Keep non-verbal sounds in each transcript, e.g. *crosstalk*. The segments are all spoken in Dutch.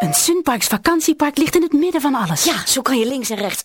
Een Sunparks vakantiepark ligt in het midden van alles. Ja, zo kan je links en rechts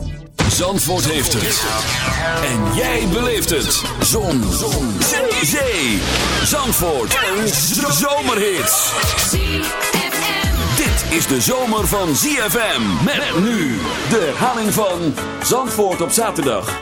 Zandvoort heeft het. En jij beleeft het. Zon. Zon. Zee. Zee. Zandvoort. Een zomerhit. Dit is de zomer van ZFM. Met nu de herhaling van Zandvoort op zaterdag.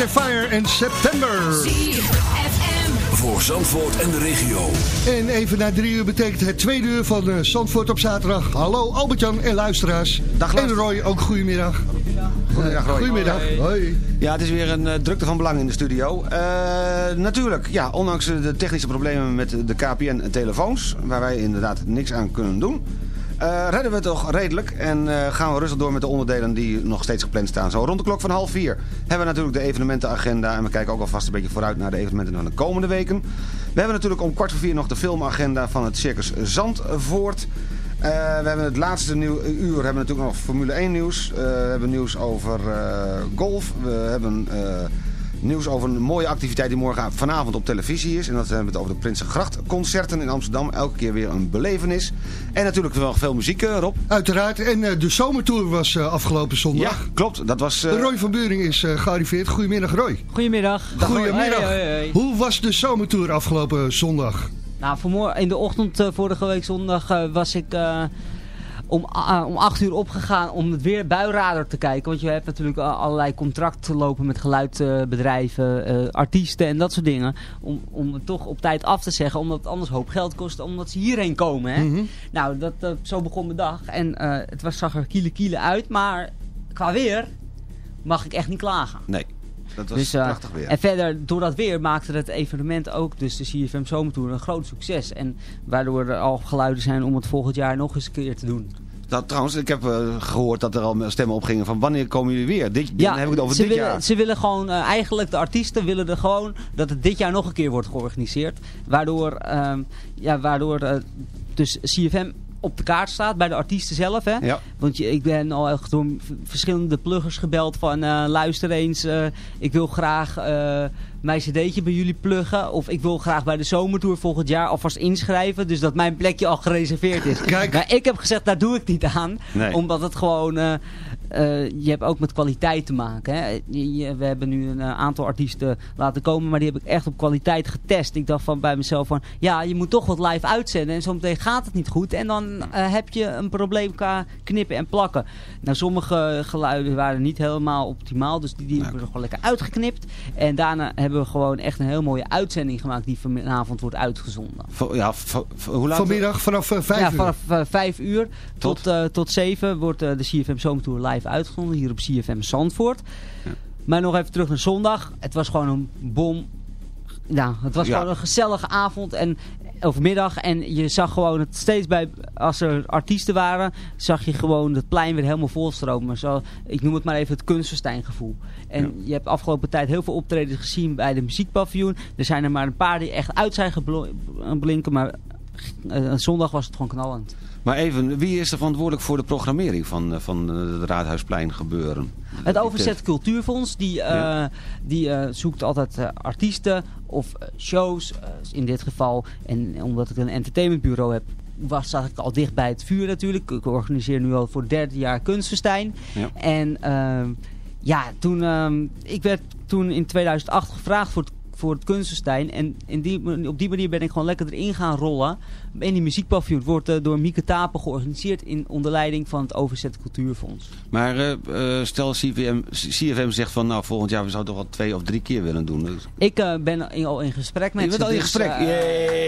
Earth, Fire en September. ZFM. voor Zandvoort en de regio. En even na drie uur betekent het tweede uur van eh, Zandvoort op zaterdag. Hallo Albert-Jan en luisteraars. Dag, en Roy, ook goedemiddag. Goedemiddag, Roy. Goedemiddag. Hoi. Ja, het is weer een eh, drukte van belang in de studio. Eh, natuurlijk, ja, ondanks de technische problemen met de KPN-telefoons... waar wij inderdaad niks aan kunnen doen... eh, redden we toch redelijk en eh, gaan we rustig door met de onderdelen die nog steeds gepland staan. Zo rond de klok van half vier hebben we natuurlijk de evenementenagenda... en we kijken ook alvast een beetje vooruit naar de evenementen van de komende weken. We hebben natuurlijk om kwart voor vier nog de filmagenda van het Circus Zandvoort... Eh, we hebben het laatste nieuw, uur hebben natuurlijk nog Formule 1 nieuws. We hebben nieuws over golf. We hebben nieuws over een mooie activiteit die morgen vanavond op televisie is. En dat hebben we het over de Prinsengracht concerten in Amsterdam. Elke keer weer een belevenis. En natuurlijk wel veel muziek, eh, Rob. Uiteraard. En eh, de zomertour was eh, afgelopen Ja, zondag. klopt. Dat was... eh, Roy van Buring is eh, gearriveerd. Goedemiddag Roy. Goedemiddag. Goedemiddag. Hoi, hoi, hoi. Hoe was de zomertour afgelopen zondag? Nou, vanmorgen, in de ochtend vorige week zondag was ik eh, om, om 8 uur opgegaan om het weer buiradar te kijken. Want je hebt natuurlijk a- allerlei contracten lopen met geluidbedrijven, eh, artiesten en dat soort dingen. Om, om het toch op tijd af te zeggen, omdat het anders hoop geld kost, omdat ze hierheen komen. Hè? Mhm. Nou, dat, eh, zo begon mijn dag. En eh, het was, zag er kiele kiele uit, maar qua weer mag ik echt niet klagen. Nee, dat was Dus, eh, prachtig weer. En verder, door dat weer maakte het evenement ook, dus de CFM Zomertour, een groot succes. En waardoor er al geluiden zijn om het volgend jaar nog eens een keer te doen. Nou, trouwens, ik heb eh, gehoord dat er al stemmen opgingen van wanneer komen jullie weer? Dit, dan heb ik het over ze dit willen, jaar. Ze willen gewoon, eh, eigenlijk de artiesten willen er gewoon dat het dit jaar nog een keer wordt georganiseerd. Waardoor, ehm, ja, waardoor dus CFM op de kaart staat bij de artiesten zelf. Hè? Ja. Want je, ik ben al echt door verschillende pluggers gebeld van eh, luister eens, eh, ik wil graag eh, mijn cd'tje bij jullie pluggen. Of ik wil graag bij de zomertour volgend jaar alvast inschrijven. Dus dat mijn plekje al gereserveerd is. Kijk. Maar ik heb gezegd, daar doe ik niet aan. Nee. Omdat het gewoon... eh, je hebt ook met kwaliteit te maken. Hè? Je- je- we hebben nu een eh, aantal artiesten laten komen, maar die heb ik echt op kwaliteit getest. Ik dacht van bij mezelf van, ja, je moet toch wat live uitzenden. En zometeen gaat het niet goed. En dan eh, heb je een probleem qua knippen en plakken. Nou, sommige geluiden waren niet helemaal optimaal, dus die, die hebben we gewoon lekker uitgeknipt. En daarna hebben we gewoon echt een heel mooie uitzending gemaakt die vanavond wordt uitgezonden. Ja, hoe laat? Vanmiddag vanaf vijf ja, uur. vanaf eh, vijf uur Tot? tot, eh, tot zeven wordt de CFM Zomertour live uitgezonden hier op CFM Zandvoort. Maar nog even terug naar zondag. Het was gewoon een bom. Ja, het was Ja. gewoon een gezellige avond en overmiddag. En je zag gewoon het steeds bij, als er artiesten waren, zag je gewoon het plein weer helemaal volstromen. Zo, ik noem het maar even het kunstverstijngevoel. En je hebt afgelopen tijd heel veel optredens gezien bij de muziekpaviljoen. Er zijn er maar een paar die echt uit zijn geblinken, maar eh, zondag was het gewoon knallend. Maar even, wie is er verantwoordelijk voor de programmering van, eh, van eh, het Raadhuisplein gebeuren? Het Overzet Cultuurfonds die, eh, die zoekt altijd artiesten of shows, in dit geval. En omdat ik een entertainmentbureau heb, was, zat ik al dicht bij het vuur natuurlijk. Ik organiseer nu al voor het derde jaar Kunstfestijn. Ja. En ehm, ja, toen, ehm, ik werd toen in 2008 gevraagd voor het, voor het Kunstfestijn. En in die, op die manier ben ik gewoon lekker erin gaan rollen. En die muziekpaviljoen wordt eh, door Mieke Tapen georganiseerd in onder leiding van het Overzet Cultuurfonds. Maar eh, eh, stel CVM, CFM zegt van nou volgend jaar we zouden toch wel twee of drie keer willen doen. Dus- Ik ben in- al in gesprek met Je bent al in dus, gesprek.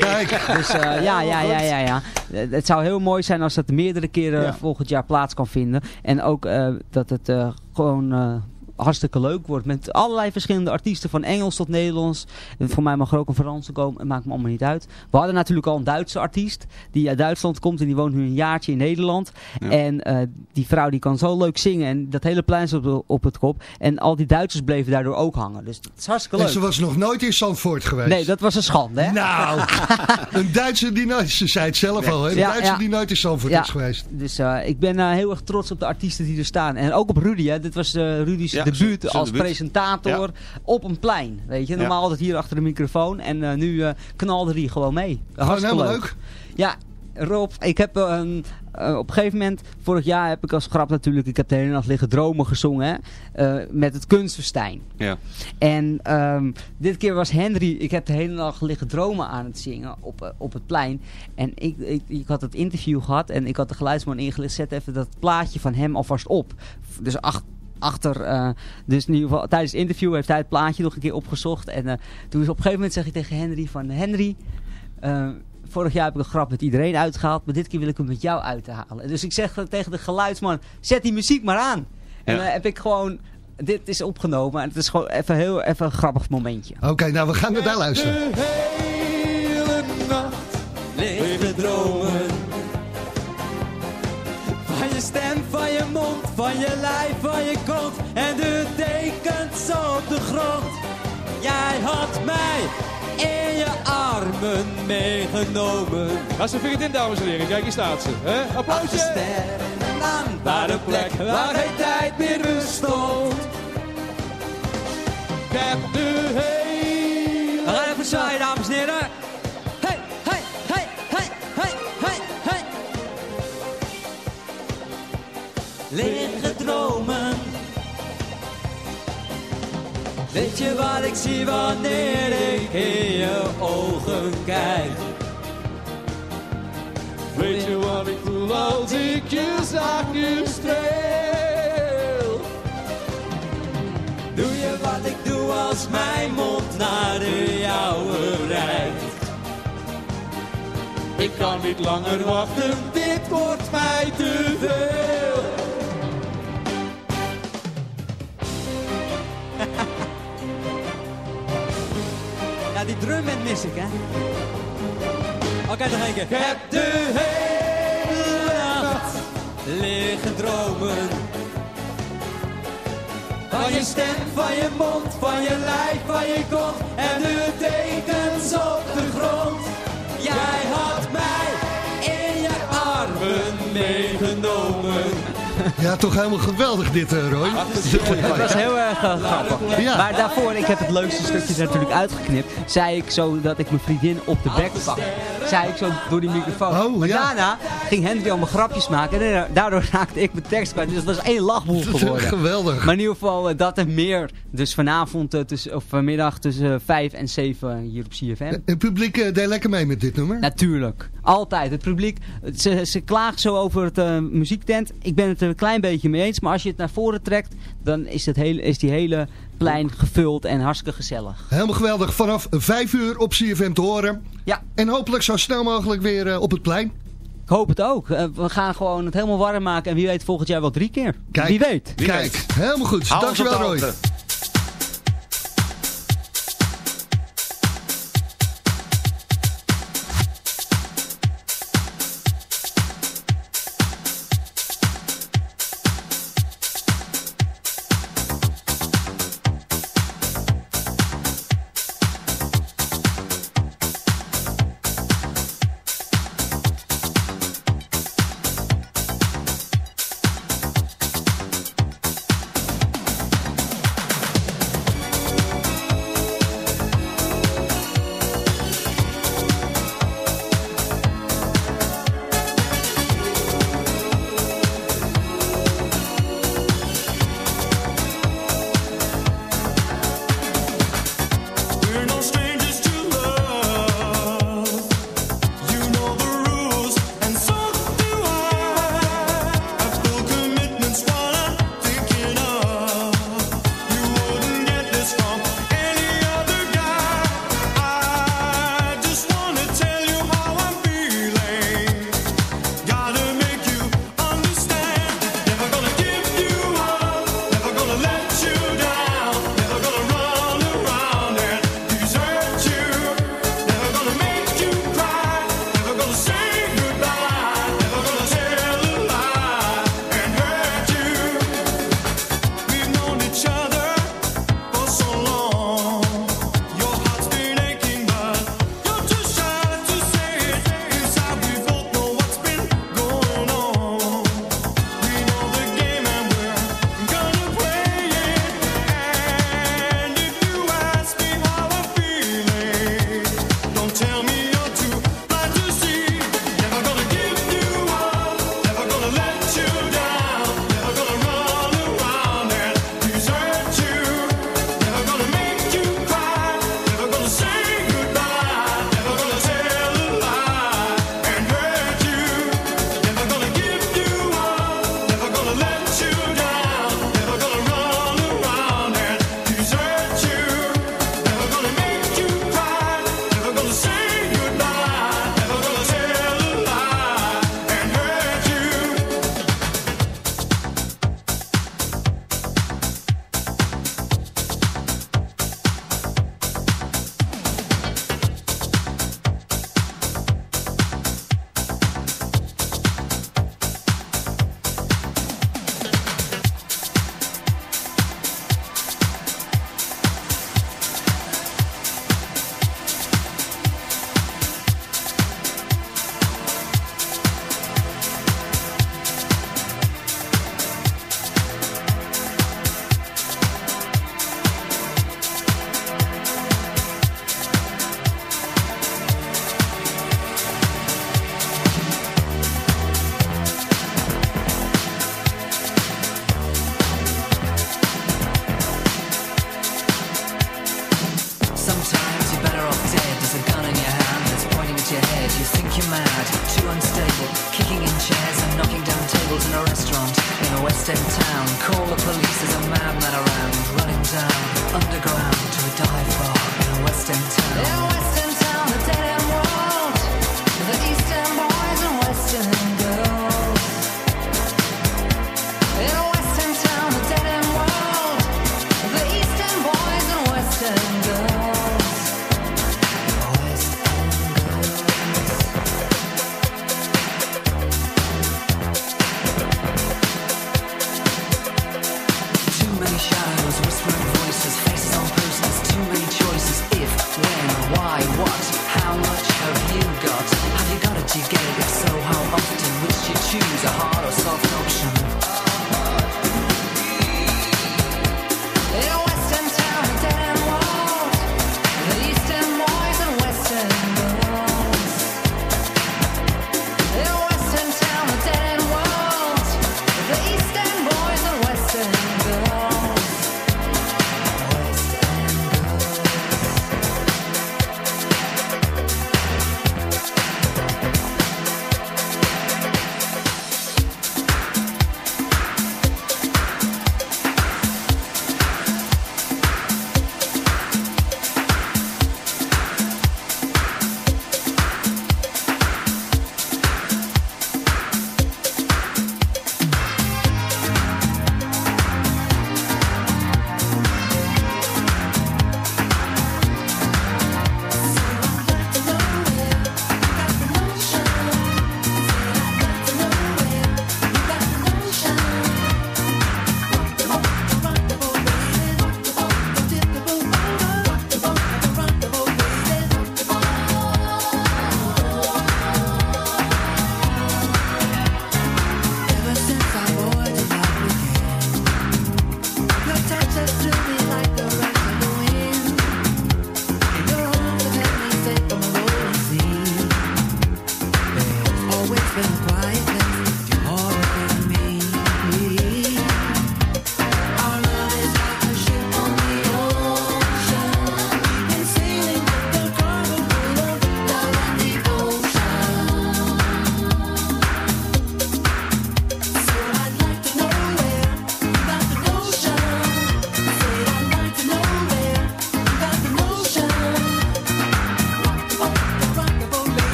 Kijk. *laughs* Dus ja, ja, ja, ja, ja. Eh, Het zou heel mooi zijn als dat meerdere keren Ja. volgend jaar plaats kan vinden. En ook dat het gewoon hartstikke leuk wordt. Met allerlei verschillende artiesten. Van Engels tot Nederlands. En voor mij mag er ook een Franse komen. Het maakt me allemaal niet uit. We hadden natuurlijk al een Duitse artiest. Die uit Duitsland komt. En die woont nu een jaartje in Nederland. Ja. En eh, die vrouw die kan zo leuk zingen. En dat hele plein zat op, op het kop. En al die Duitsers bleven daardoor ook hangen. Dus het is hartstikke En leuk. ze was nog nooit in Zandvoort geweest. Nee, dat was een schande, hè? Nou, *laughs* een Duitser die nooit, ze zei het zelf al, hè? een Ja, ja. die nooit in Zandvoort Ja. is geweest. Dus eh, ik ben eh, heel erg trots op de artiesten die er staan. En ook op Rudy. Hè. Dit was eh, Rudy's Ja, debuut zijn als debuut. presentator op een plein. Weet je, normaal altijd hier achter de microfoon. En eh, nu eh, knalde hij gewoon mee. Gewoon Hartstikke helemaal leuk. Ja, Rob, ik heb eh, een, op een gegeven moment, vorig jaar heb ik als grap natuurlijk, ik heb de hele nacht liggen dromen gezongen hè, met het kunstverstijn. Ja. En ehm, dit keer was Henry, ik heb de hele nacht liggen dromen aan het zingen op, op het plein. En ik, ik, ik had het interview gehad en ik had de geluidsman ingelicht, zet even dat plaatje van hem alvast op. Dus acht, achter. eh, dus in ieder geval tijdens het interview heeft hij het plaatje nog een keer opgezocht. En eh, toen is op een gegeven moment zeg ik tegen Henry van Henry... eh, Vorig jaar heb ik een grap met iedereen uitgehaald, maar dit keer wil ik hem met jou uithalen. Dus ik zeg tegen de geluidsman, zet die muziek maar aan. En dan heb ik gewoon, dit is opgenomen en het is gewoon even, heel, even een grappig momentje. Oké, nou we gaan er naar luisteren. De hele nacht leven dromen. Van je stem, van je mond, van je lijf, van je kont. En de dekens op de grond. Jij had mij in je armen meegenomen. Ga ze in, dames en heren. Kijk, hier staat ze. Hè? Applausje. sterren aan, waar de plek waar geen tijd meer bestond. Ik heb de hele... We gaan even zwaaien, dames en heren. Liggen dromen. Weet je wat ik zie wanneer ik in je ogen kijk? Weet je wat ik voel als ik je zachtjes streel? Doe je wat ik doe als mijn mond naar de jouwe reikt? Ik kan niet langer wachten. Dit wordt mij te veel. Ja, die drumband mis ik, hè. Oké, nog één keer. Ik heb de hele nacht liggen dromen. Van je stem, van je mond, Ja, toch helemaal geweldig dit, eh, Roy. Het was heel erg eh, grappig. Ja. Maar daarvoor, ik heb het leukste stukje natuurlijk uitgeknipt. Zei ik zo dat ik mijn vriendin op de bek pak. Zei ik zo door die microfoon. Oh, maar ja. daarna ging Henry allemaal grapjes maken. En daardoor raakte ik mijn tekst kwijt. Dus het was één lachboel geworden. Geweldig. Maar in ieder geval eh, dat en meer. Dus vanavond, eh, tussen, of vanmiddag tussen 5 en 7 hier op CFM. Het publiek eh, deed lekker mee met dit nummer. Natuurlijk. Altijd. Het publiek, ze, ze klagen zo over het eh, muziektent. Ik ben het er een klein beetje mee eens. Maar als je het naar voren trekt, dan is, het hele, is die hele plein gevuld en hartstikke gezellig. Helemaal geweldig. Vanaf 5 uur op CFM te horen. Ja. En hopelijk zo snel mogelijk weer eh, op het plein. Ik hoop het ook. Eh, we gaan gewoon het helemaal warm maken. En wie weet volgend jaar wel drie keer. Kijk. Wie weet. Kijk, helemaal goed. Dankjewel Roy.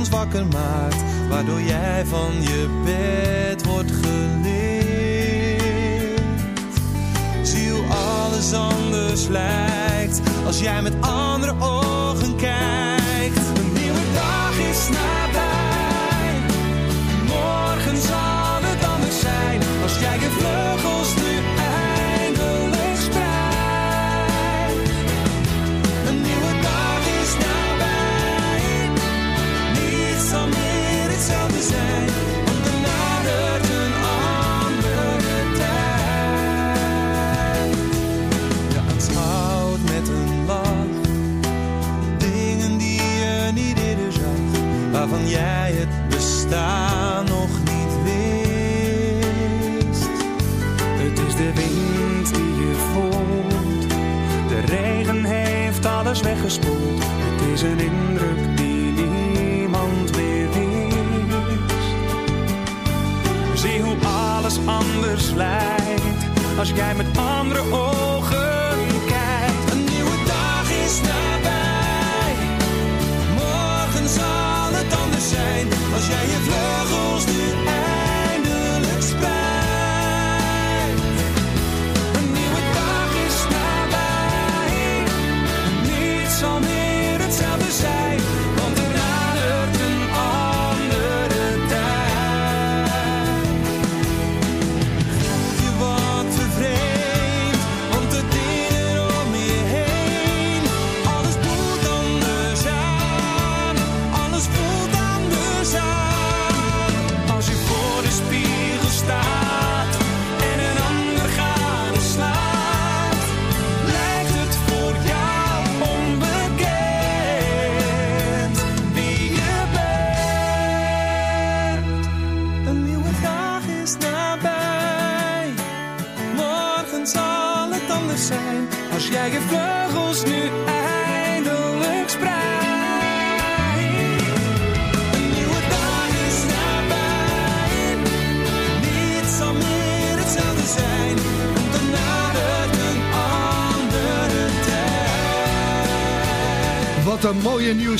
Ons wakker maakt, waardoor jij van je bed wordt geleerd. Zie hoe alles anders lijkt, als jij met andere ogen kijkt. Een nieuwe dag is nabij, weggespoeld. Het is een indruk die niemand meer wist. Zie hoe alles anders lijkt. Als jij met andere ogen kijkt. Een nieuwe dag is nabij. Morgen zal het anders zijn. Als jij je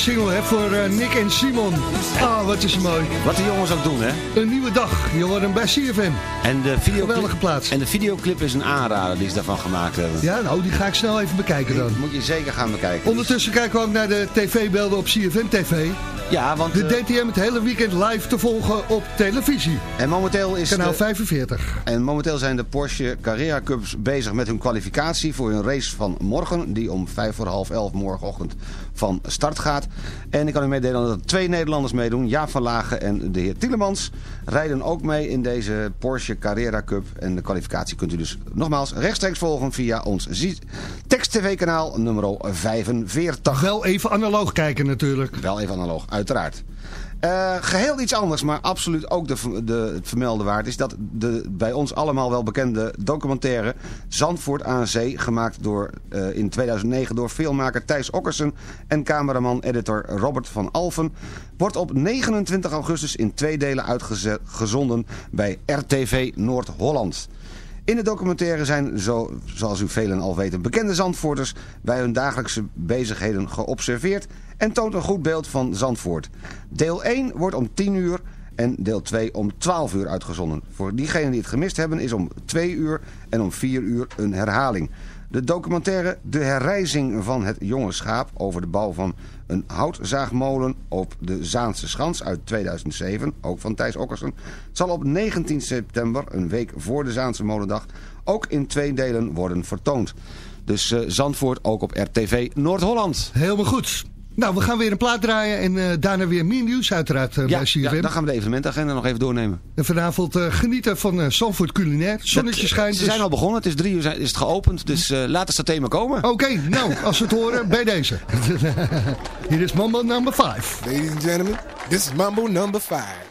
single hè, voor eh, Nick en Simon. Ah, wat is mooi. Wat de jongens ook doen, hè? Een nieuwe dag. Je hoort hem bij CFM. En de, videoclip, Geweldige plaats. en de videoclip is een aanrader die ze daarvan gemaakt hebben. Ja, nou, die ga ik snel even bekijken dan. Moet je zeker gaan bekijken. Ondertussen kijken we ook naar de tv-beelden op CFM TV. Ja, want... De eh, DTM het hele weekend live te volgen op televisie. en momenteel is... Kanaal de- 45. En momenteel zijn de Porsche Carrera Cups bezig met hun kwalificatie voor hun race van morgen. Die om vijf voor half elf morgenochtend van start gaat. En ik kan u meedelen dat er twee Nederlanders meedoen. Jaap van Lagen en de heer Tielemans rijden ook mee in deze Porsche Carrera Cup. En de kwalificatie kunt u dus nogmaals rechtstreeks volgen via ons Zie- Text TV kanaal nummer 45. Wel even analoog kijken natuurlijk. Wel even analoog, uiteraard. Eh, geheel iets anders, maar absoluut ook de, de, het vermelden waard is dat de bij ons allemaal wel bekende documentaire Zandvoort aan Zee, gemaakt door, eh, in 2009 door filmmaker Thijs Okkersen en cameraman-editor Robert van Alfen, wordt op 29 augustus in twee delen uitgezonden bij RTV Noord-Holland. In de documentaire zijn, zo, zoals u velen al weten, bekende Zandvoorters bij hun dagelijkse bezigheden geobserveerd en toont een goed beeld van Zandvoort. Deel 1 wordt om 10 uur en deel 2 om 12 uur uitgezonden. Voor diegenen die het gemist hebben is om 2 uur en om 4 uur een herhaling. De documentaire De Herrijzing van het Jonge Schaap over de bouw van een houtzaagmolen op de Zaanse Schans uit 2007, ook van Thijs Okkersen, zal op 19 september, een week voor de Zaanse Molendag, ook in twee delen worden vertoond. Dus eh, Zandvoort ook op RTV Noord-Holland. Helemaal goed. Nou, we gaan weer een plaat draaien en eh, daarna weer meer nieuws uiteraard eh, bij CFM. Ja, dan gaan we de evenementagenda nog even doornemen. En vanavond eh, genieten van uh, Culinair. Zonnetje schijnt. Ze zijn dus- al begonnen, het is drie uur is het geopend, dus laten we dat thema komen. Oké, nou, als we het horen, bij deze. *laughs* Hier is Mambo number 5. Ladies and gentlemen, this is Mambo number 5.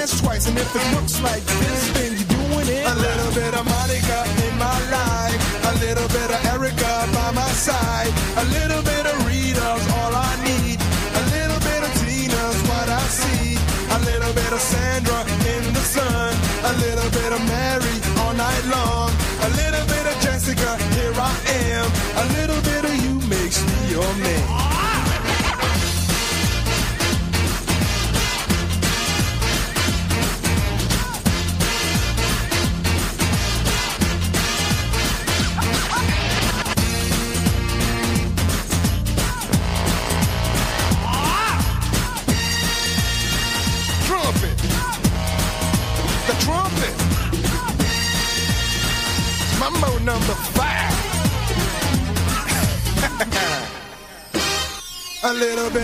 hands twice. And if it looks like this, then you're doing it. A little bit of Monica in my life. A little bit of Erica by my side. A little bit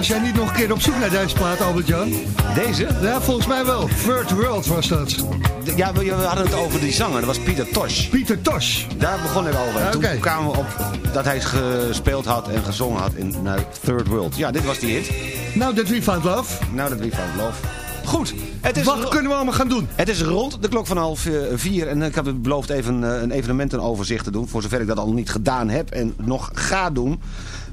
Was jij niet nog een keer op zoek naar deze plaat, Albert-Jan? Deze? Ja, volgens mij wel. Third World was dat. Ja, we, we hadden het over die zanger. Dat was Pieter Tosh. Pieter Tosh. Daar begon ik over. En Toen kwamen we op dat hij gespeeld had en gezongen had in nou, Third World. Ja, dit was die hit. Nou, dat We Found Love. Nou, dat wie van Love. Goed. Het is Wat kunnen we allemaal gaan doen? Het is rond de klok van half eh, vier. En ik heb beloofd even eh, een evenementenoverzicht te doen. Voor zover ik dat al niet gedaan heb en nog ga doen.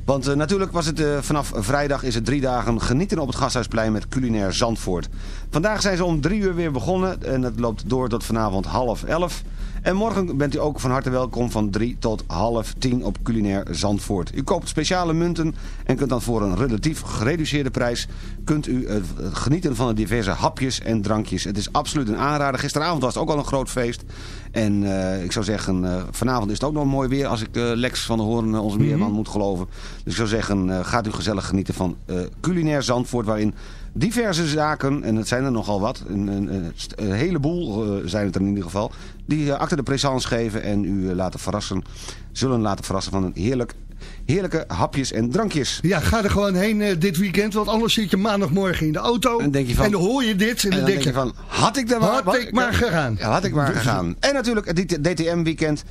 Want eh, natuurlijk was het eh, vanaf vrijdag is het drie dagen genieten op het Gasthuisplein met culinair Zandvoort. Vandaag zijn ze om drie uur weer begonnen en het loopt door tot vanavond half elf. En morgen bent u ook van harte welkom van 3 tot half 10 op culinair Zandvoort. U koopt speciale munten en kunt dan voor een relatief gereduceerde prijs kunt u eh, genieten van de diverse hapjes en drankjes. Het is absoluut een aanrader. Gisteravond was het ook al een groot feest. En eh, ik zou zeggen, eh, vanavond is het ook nog mooi weer als ik Lex van de Hoorn, onze weerman, moet geloven. Dus ik zou zeggen, gaat u gezellig genieten van culinair Zandvoort waarin diverse zaken, en het zijn er nogal wat, een, een, een, heleboel eh, zijn het er in ieder geval, die eh, achter de présence geven en u eh, laten verrassen, zullen laten verrassen van een heerlijk, heerlijke hapjes en drankjes. Ja, ga er gewoon heen dit weekend, want anders zit je maandagmorgen in de auto. En, denk je van- dan hoor je dit en, En dan, denk je van, had ik er maar, had ik maar gegaan. Ja, had ik maar *laughs* gegaan. En natuurlijk het DTM-weekend,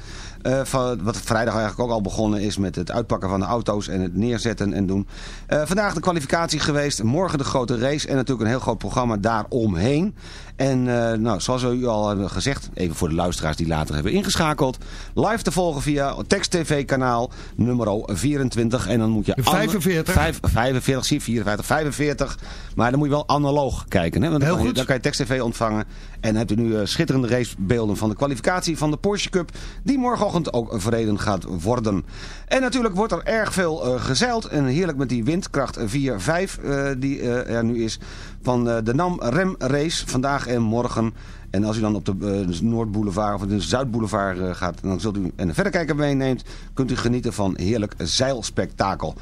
eh, van, wat vrijdag eigenlijk ook al begonnen is met het uitpakken van de auto's en het neerzetten en doen. Eh, vandaag de kwalificatie geweest, morgen de grote race en natuurlijk een heel groot programma daaromheen. En eh, nou, zoals we u al hebben gezegd, even voor de luisteraars die later hebben ingeschakeld, live te volgen via Text TV kanaal nummer 24 en dan moet je... an- 45. Vijf- 45, zie 54, 45. Maar dan moet je wel analoog kijken. Hè? Want dan, Heel kan je, dan kan je Text TV ontvangen. En dan hebt u nu schitterende racebeelden van de kwalificatie van de Porsche Cup. Die morgenochtend ook verreden gaat worden. En natuurlijk wordt er erg veel eh, gezeild. En heerlijk met die windkracht 4, 5 eh, die eh, er nu is. Van de NAM Rem Race vandaag en morgen. En als u dan op de Noordboulevard of de Zuidboulevard gaat, dan zult u en een verrekijker meeneemt, kunt u genieten van heerlijk zeilspektakel.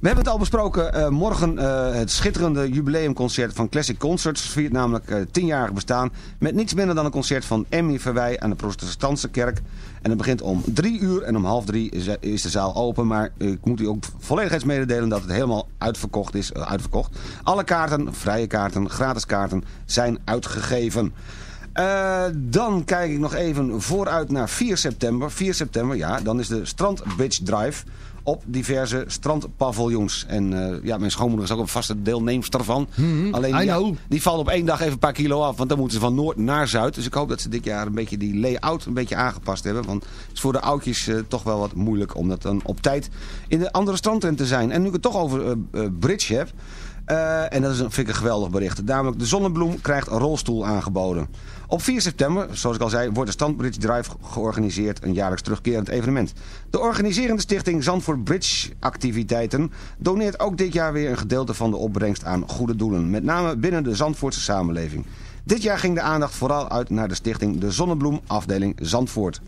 We hebben het al besproken. eh, morgen eh, het schitterende jubileumconcert van Classic Concerts. Viert namelijk eh 10-jarig bestaan. Met niets minder dan een concert van Emmy Verwij aan de Protestantse Kerk. En het begint om drie uur en om half drie is, de zaal open. Maar ik moet u ook volledigheidsmededelen dat het helemaal uitverkocht is. uitverkocht. Alle kaarten, vrije kaarten, gratis kaarten zijn uitgegeven. Dan kijk ik nog even vooruit naar 4 september. 4 september, ja, dan is de Strand Beach Drive op diverse strandpaviljoens. En eh, ja, mijn schoonmoeder is ook een vaste deelnemster van. Alleen I ja, know. die valt op één dag even een paar kilo af. Want dan moeten ze van noord naar zuid. Dus ik hoop dat ze dit jaar een beetje die layout een beetje aangepast hebben. Want het is voor de oudjes eh, toch wel wat moeilijk om dat dan op tijd in de andere strandtent te zijn. En nu ik het toch over eh, bridge heb. en dat is een, vind ik een geweldig bericht. Namelijk de Zonnebloem krijgt een rolstoel aangeboden. Op 4 september, zoals ik al zei, wordt de Standbridge Drive georganiseerd. Een jaarlijks terugkerend evenement. De organiserende stichting Zandvoort Bridge Activiteiten doneert ook dit jaar weer een gedeelte van de opbrengst aan goede doelen. Met name binnen de Zandvoortse samenleving. Dit jaar ging de aandacht vooral uit naar de stichting De Zonnebloem afdeling Zandvoort.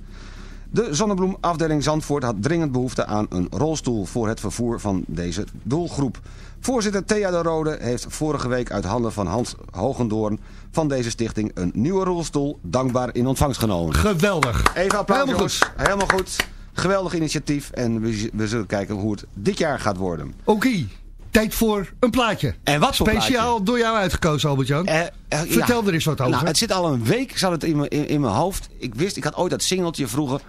De Zonnebloem afdeling Zandvoort had dringend behoefte aan een rolstoel voor het vervoer van deze doelgroep. Voorzitter Thea de Rode heeft vorige week uit handen van Hans Hogendoorn van deze stichting een nieuwe rolstoel dankbaar in ontvangst genomen. Geweldig. Even applaus Helemaal jongens. Helemaal goed. Geweldig initiatief en we, we zullen kijken hoe het dit jaar gaat worden. Oké, tijd voor een plaatje. En wat voor Speciaal door jou uitgekozen, Albert-Jan. Eh, eh, Vertel ja. er eens wat over. Nou, het zit al een week, zat het in mijn, in, in mijn hoofd. Ik wist, ik had ooit dat singeltje vroeger.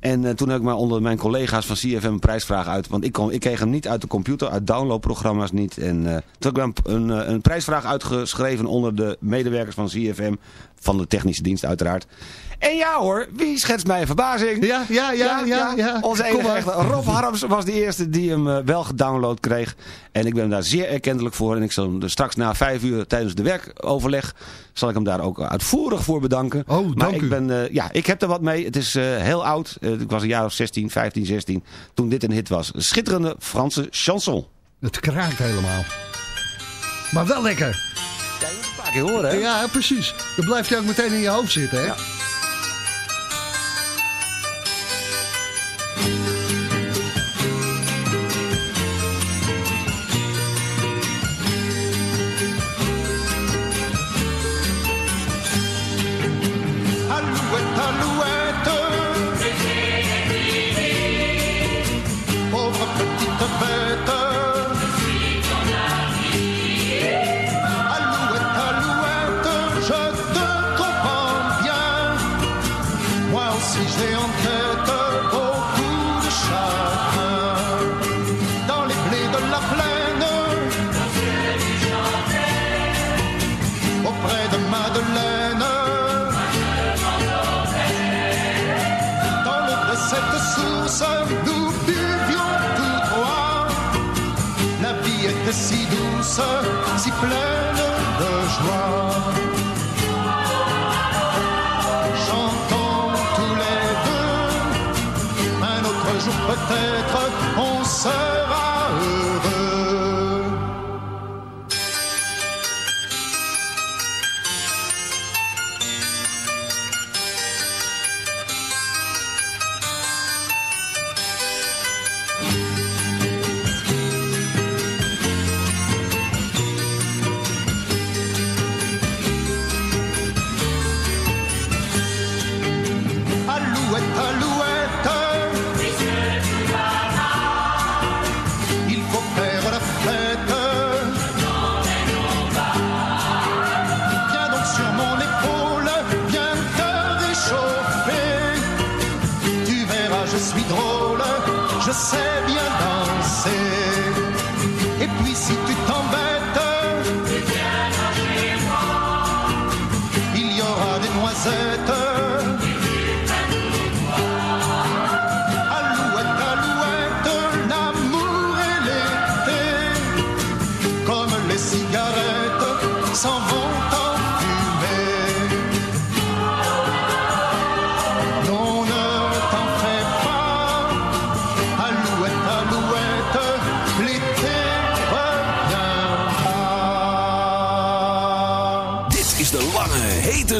En eh, toen heb ik maar onder mijn collega's van CFM een prijsvraag uit. Want ik, kon, ik kreeg hem niet uit de computer, uit downloadprogramma's niet. En eh, toen heb ik een, een, een prijsvraag uitgeschreven onder de medewerkers van CFM. Van de technische dienst uiteraard. En ja hoor, wie schetst mijn verbazing? Ja, ja, ja, ja. ja. Onze enige maar. echte Rob Harms was de eerste die hem eh, wel gedownload kreeg. En ik ben hem daar zeer erkentelijk voor. En ik zal hem er straks na vijf uur tijdens de werkoverleg... zal ik hem daar ook uitvoerig voor bedanken. Oh, maar dank ik u. Ben, eh, ja, ik heb er wat mee. Het is eh, heel oud. Ik was een jaar of 16, 15, 16 toen dit een hit was. Een schitterende Franse chanson. Het kraakt helemaal. Maar wel lekker. Ja, je moet een paar keer horen hè? Ja, precies. Dan blijft hij ook meteen in je hoofd zitten, hè? Ja. si douce, si pleine de joie. Chantons tous les deux, un autre jour peut-être, on se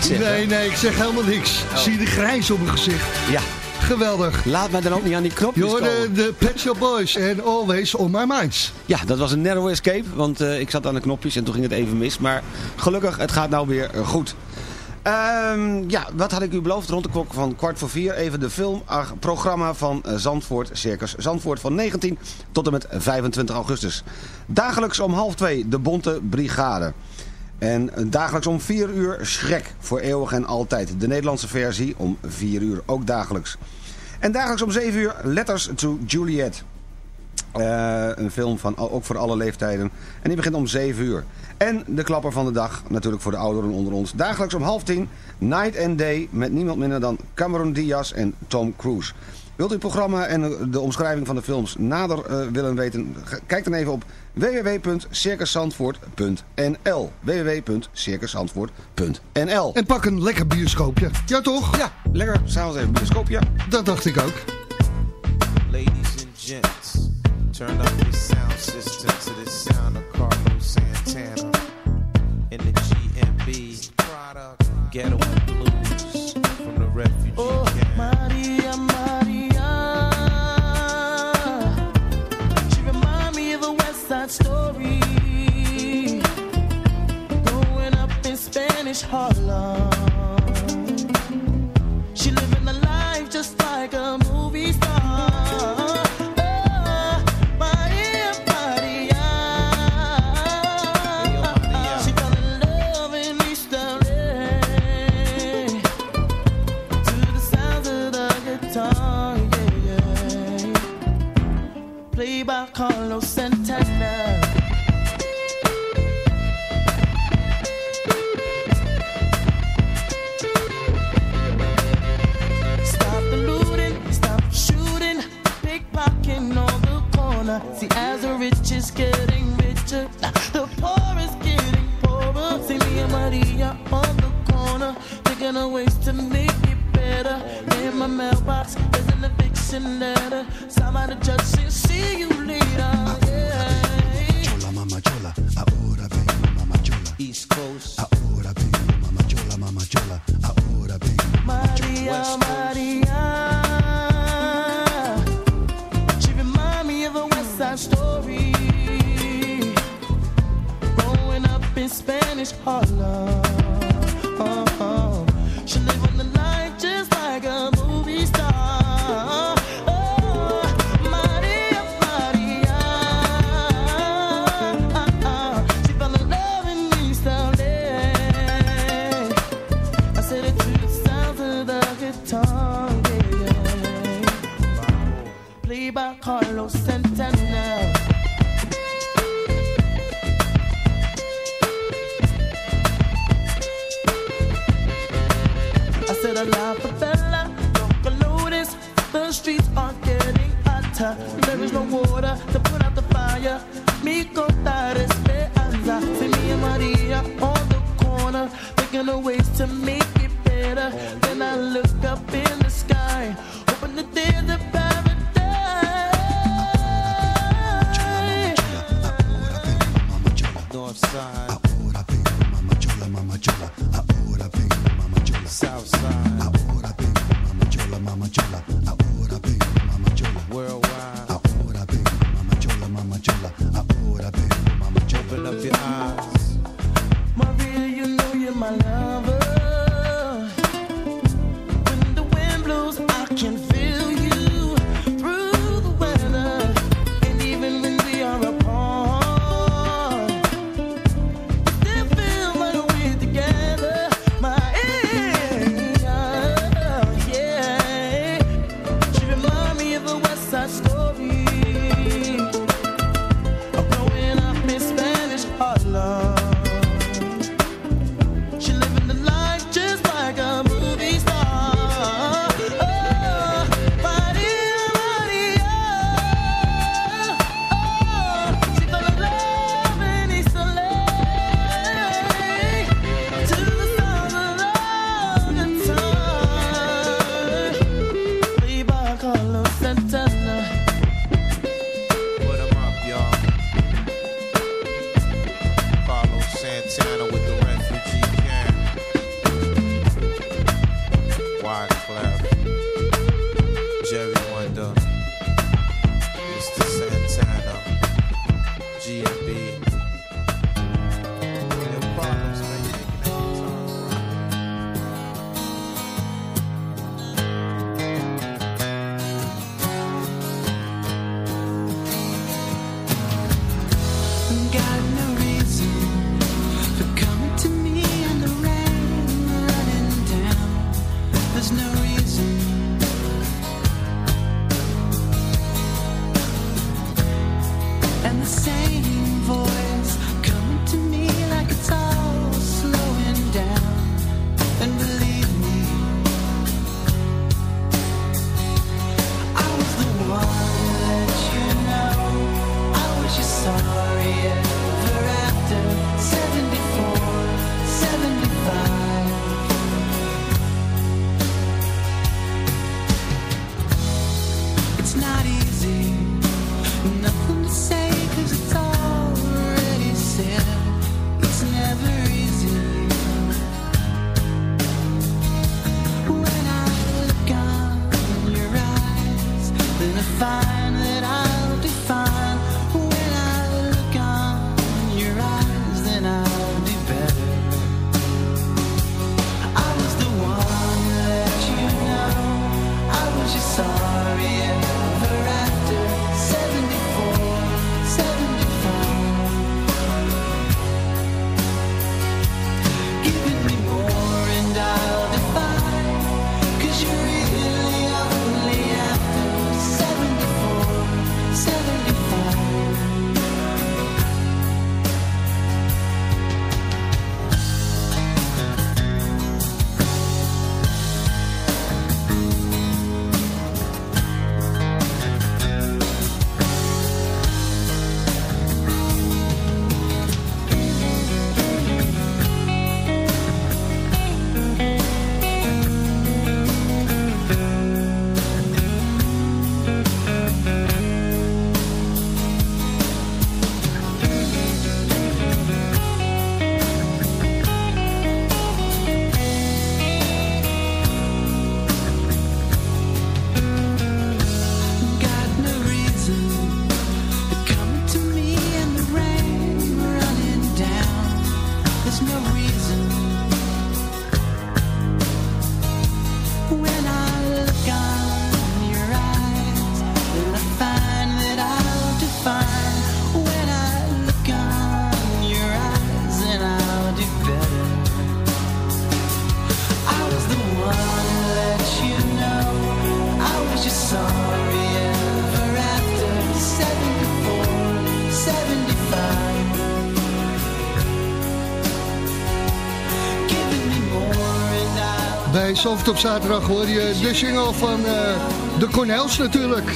Zeggen. Nee, nee, ik zeg helemaal niks. Zie je de grijs op mijn gezicht. Ja. Geweldig. Laat mij dan ook niet aan die knopjes Je hoorde komen. de Pet Shop Boys en Always On My Minds. Ja, dat was een narrow escape, want eh, ik zat aan de knopjes en toen ging het even mis. Maar gelukkig, het gaat nou weer eh, goed. Ehm, ja, wat had ik u beloofd? Rond de klok van kwart voor vier even de filmprogramma van eh, Zandvoort, Circus Zandvoort van 19 tot en met 25 augustus. Dagelijks om half twee de Bonte Brigade. En eh, dagelijks om 4 uur Schrek voor eeuwig en altijd. De Nederlandse versie om 4 uur, ook dagelijks. En dagelijks om 7 uur Letters to Juliet. Eh, een film van ook voor alle leeftijden. En die begint om 7 uur. En de klapper van de dag, natuurlijk voor de ouderen onder ons. Dagelijks om half 10, Night and Day, met niemand minder dan Cameron Diaz en Tom Cruise. Wilt u het programma en de omschrijving van de films nader eh, willen weten? Kijk dan even op www.circuszandvoort.nl www.circuszandvoort.nl En pak een lekker bioscoopje. Ja, toch? Ja, lekker. S'avonds even bioscoopje. Dat dacht ik ook. Ladies and gents, turn up your sound system to the sound of Carlos Santana in the GMB product Ghetto Blues story. Growing up in Spanish Harlem. She living a life just like a corner. See, as the rich is getting richer, the poor is getting poorer. See me and Maria on the corner, thinking of ways to make it better. In my mailbox, there's an eviction letter. Somebody judge says, see you later. Yeah. Chola, mama chola, ahora mama chola. East Coast. Ahora vengo, mama chola, mama chola. Ahora vengo. Maria, Maria. 75 Bij Zalvert op zaterdag hoor je de single van eh, de Cornels natuurlijk.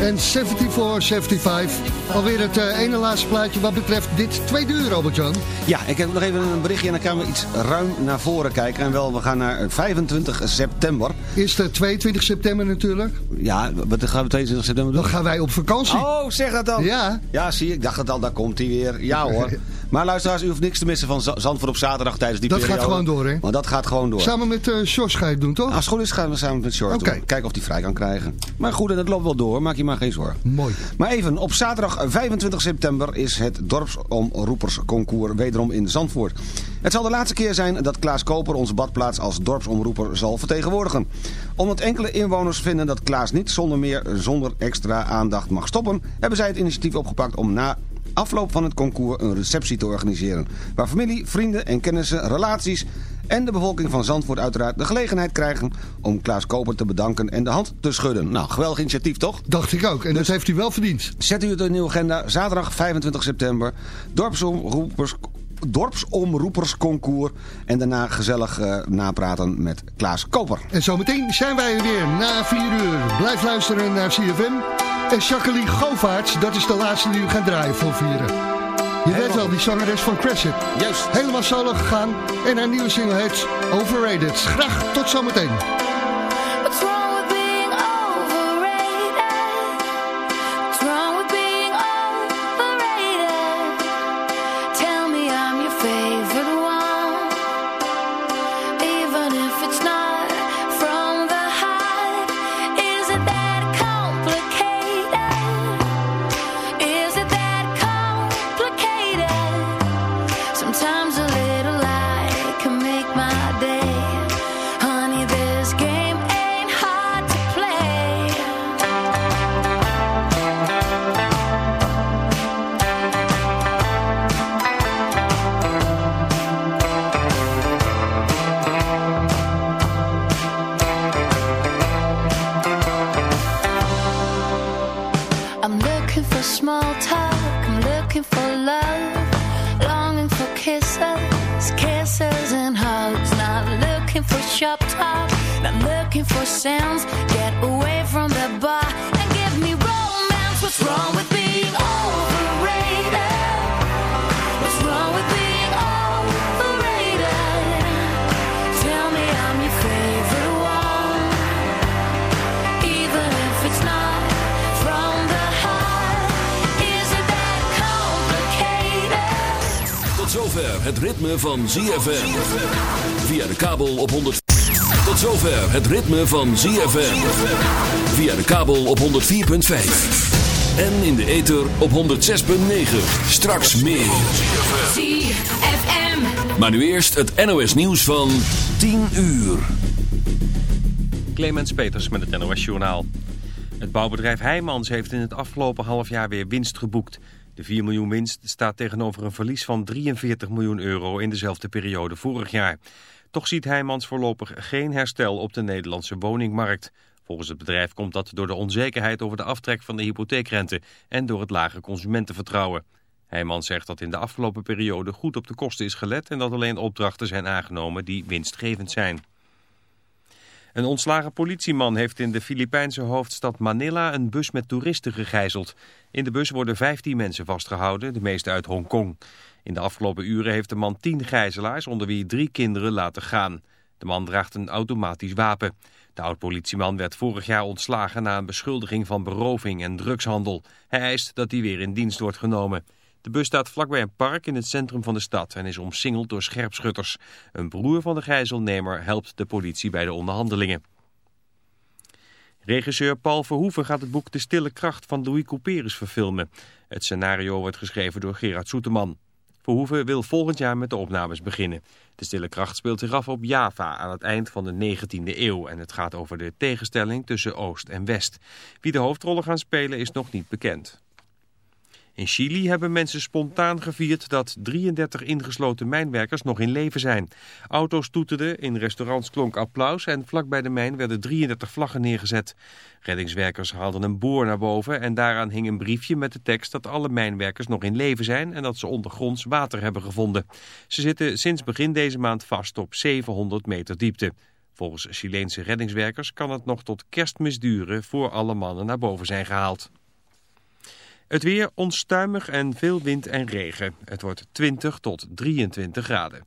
En 74, 75. Alweer het eh, ene laatste plaatje wat betreft dit tweede uur, Robert-Jan. Ja, ik heb nog even een berichtje en dan gaan we iets ruim naar voren kijken. En wel, we gaan naar 25 september. Is het 22 september natuurlijk. Ja, wat gaan we 22 september doen? Dan gaan wij op vakantie. Oh, zeg dat dan. Ja. Ja, zie je, ik dacht het al, daar komt hij weer. Ja hoor. *laughs* Maar luisteraars, u hoeft niks te missen van Zandvoort op zaterdag tijdens die Dat periode. gaat gewoon door, hè? Maar dat gaat gewoon door. Samen met uh, ga je het doen, toch? Als het goed is, gaan we samen met Oké. doen. Kijken of hij vrij kan krijgen. Maar goed, dat loopt wel door. Maak je maar geen zorgen. Mooi. Maar even, op zaterdag 25 september is het dorpsomroepersconcours wederom in Zandvoort. Het zal de laatste keer zijn dat Klaas Koper onze badplaats als dorpsomroeper zal vertegenwoordigen. Omdat enkele inwoners vinden dat Klaas niet zonder meer zonder extra aandacht mag stoppen, hebben zij het initiatief opgepakt om na afloop van het concours een receptie te organiseren. Waar familie, vrienden en kennissen, relaties en de bevolking van Zandvoort uiteraard de gelegenheid krijgen om Klaas Koper te bedanken en de hand te schudden. Nou, geweldig initiatief toch? Dacht ik ook. En dat heeft u wel verdiend. Zet u het in uw agenda. Zaterdag 25 september. Dorpsomroepers, dorpsomroepersconcours. En daarna gezellig eh, napraten met Klaas Koper. En zometeen zijn wij er weer na 4 uur. Blijf luisteren naar CFM. En Jacqueline Govaerts, dat is de laatste die we gaan draaien voor vieren. Je weet wel, die zangeres van Crescent. Juist. Helemaal solo gegaan. En haar nieuwe single heet Overrated. Graag tot zometeen. Van ZFM. Via de kabel op 100. Tot zover het ritme van ZFM. Via de kabel op 104.5. En in de ether op 106.9. Straks meer. ZFM. Maar nu eerst het NOS nieuws van 10 uur. Clemens Peters met het NOS Journaal. Het bouwbedrijf Heijmans heeft in het afgelopen half jaar weer winst geboekt. De 4 miljoen winst staat tegenover een verlies van 43 miljoen euro in dezelfde periode vorig jaar. Toch ziet Heijmans voorlopig geen herstel op de Nederlandse woningmarkt. Volgens het bedrijf komt dat door de onzekerheid over de aftrek van de hypotheekrente en door het lage consumentenvertrouwen. Heijmans zegt dat in de afgelopen periode goed op de kosten is gelet en dat alleen opdrachten zijn aangenomen die winstgevend zijn. Een ontslagen politieman heeft in de Filipijnse hoofdstad Manila een bus met toeristen gegijzeld. In de bus worden 15 mensen vastgehouden, de meeste uit Hongkong. In de afgelopen uren heeft de man 10 gijzelaars, onder wie drie kinderen, laten gaan. De man draagt een automatisch wapen. De oud-politieman werd vorig jaar ontslagen na een beschuldiging van beroving en drugshandel. Hij eist dat hij weer in dienst wordt genomen. De bus staat vlakbij een park in het centrum van de stad en is omsingeld door scherpschutters. Een broer van de gijzelnemer helpt de politie bij de onderhandelingen. Regisseur Paul Verhoeven gaat het boek De Stille Kracht van Louis Couperus verfilmen. Het scenario wordt geschreven door Gerard Soeterman. Verhoeven wil volgend jaar met de opnames beginnen. De Stille Kracht speelt zich af op Java aan het eind van de 19e eeuw... en het gaat over de tegenstelling tussen Oost en West. Wie de hoofdrollen gaan spelen is nog niet bekend. In Chili hebben mensen spontaan gevierd dat 33 ingesloten mijnwerkers nog in leven zijn. Auto's toeterden, in restaurants klonk applaus en vlakbij de mijn werden 33 vlaggen neergezet. Reddingswerkers haalden een boor naar boven en daaraan hing een briefje met de tekst dat alle mijnwerkers nog in leven zijn en dat ze ondergronds water hebben gevonden. Ze zitten sinds begin deze maand vast op 700 meter diepte. Volgens Chileense reddingswerkers kan het nog tot kerstmis duren voor alle mannen naar boven zijn gehaald. Het weer onstuimig en veel wind en regen. Het wordt 20 tot 23 graden.